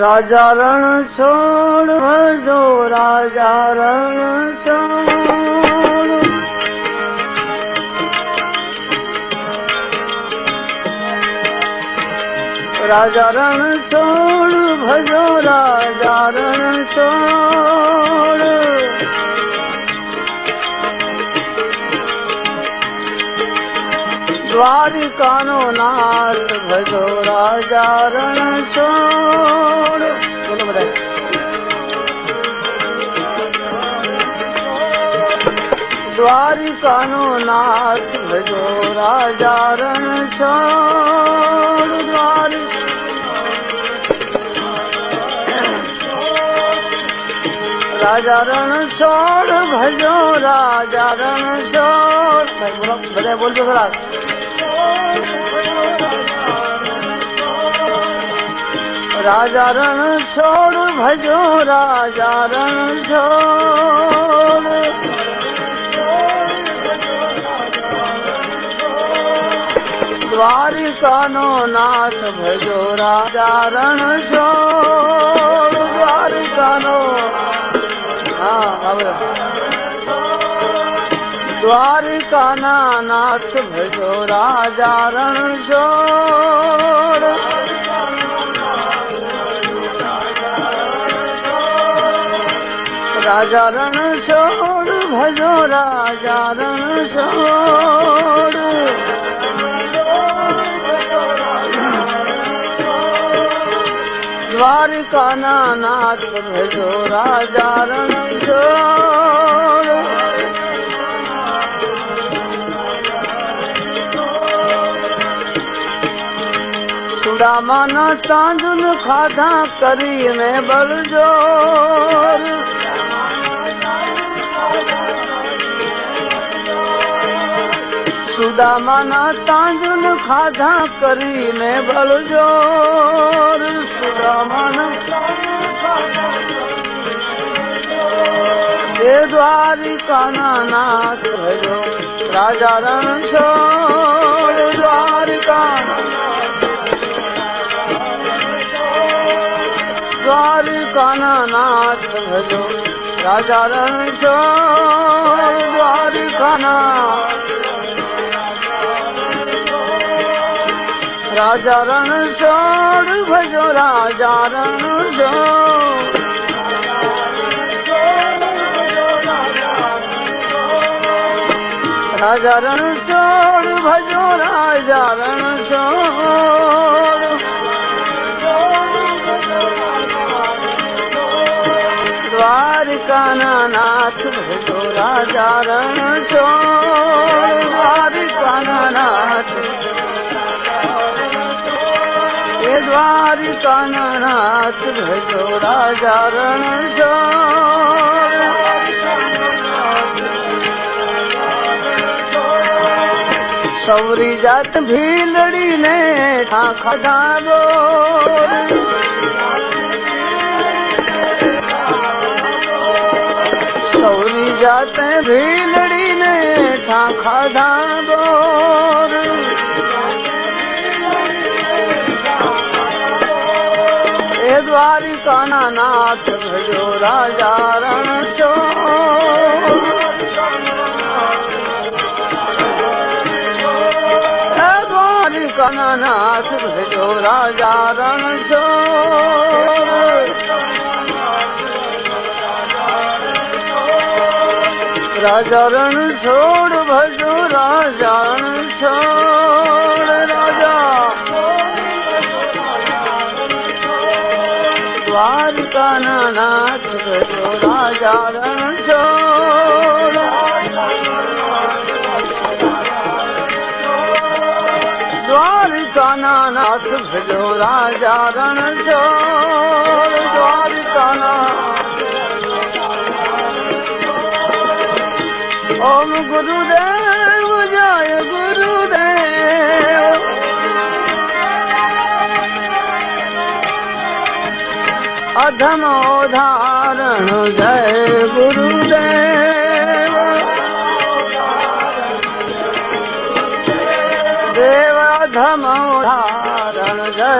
રાજા રણ છોડ ભજો રાજા રણ છોડ. રાજા રણ છોડ ભજો રાજા રણ છોડ. દ્વારિકાનો નાથ ભજો રાજા રણ છોડ બોલો બધા દ્વારિકાનો નાથ ભજો રાજા રણ છોડ દ્વારિકા રાજા રણ છોડ ભજો રાજા રણ છોડ ભાઈ બોલો બધા બોલજો ખરા રાજા રણ છોડ ભજો રાજા રણ છોડ દ્વારિકાનો નાથ ભજો રાજા રણ છોડ દ્વારિકાનો હા હવે દ્વારિકાના નાથ ભજો રાજા રણ છોડ રાજા રણ છોડ ભજો રાજા રણ છોડ દ્વારિકાના નાથ ભજો રાજા રણ છોડ સુદામાના તાંજુન ખાધા કરીને બળજોર સુદામાના તાંજુલ ખાધા કરીને બળજો સુદામાના એ દ્વારિકાના નાથ ભજો રાજા રણ છોડ. દ્વારિકા દ્વારિકાના નાથ ભજો રાજા રણ છોડ દ્વારિકાના રાજા રણ છોડ ભજો રાજા રણ છોડ રાજા રણ છોડ ભજો રાજા રણ છોડ દ્વારકાના નાથ ભજો રાજા રણ છોડ દ્વારકાના નાથ દ્વારિકાના નાથ ભજો રાજા રણ છોડ સૌરી જાત ભીલડીને ખાખા બોર સૌરી જાતે ભીલડીને ખાખા બોર દ્વારિકાના નાથ ભજો રાજા રણ છો દ્વારિકાના નાથ ભજો રાજા રણ છો રાજા રણ છોડ ભજો રાજા રણ છોડ રાજા રણ છોડ દ્વારિકાના નાથ ભજો રાજા રણ છોડ દ્વારિકાના ઓમ ગુરુદેવ અધમો ધારણ જય ગુરુદેવ દેવ અધમો ધારણ જય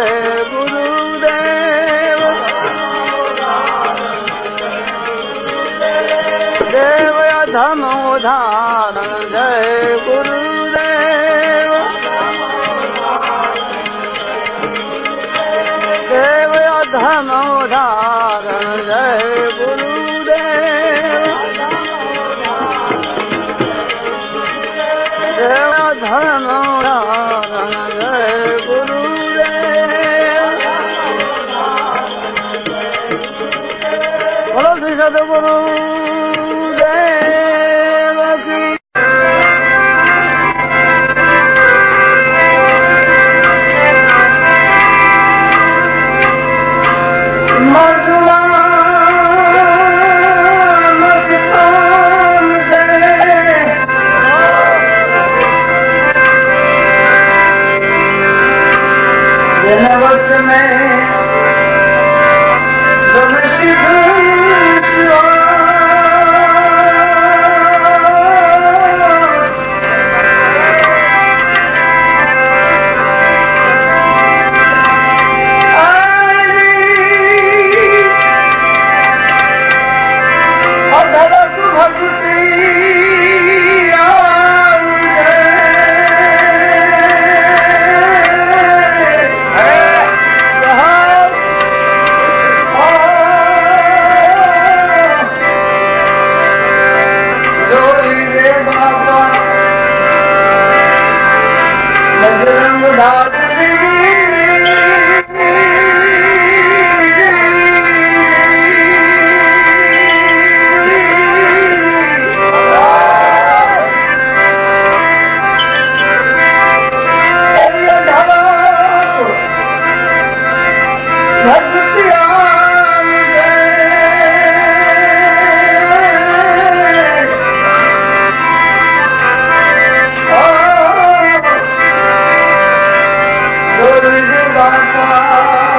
ગુરુદેવ દેવ અધમો ધારણ જય ગુરુ અધમો ધારણ જય ગુરુદેવ દેવ ધર્મો ધારણ જય ગુરુદેવ બોલો શ્રી સદગુરુ Marjorie. બાપા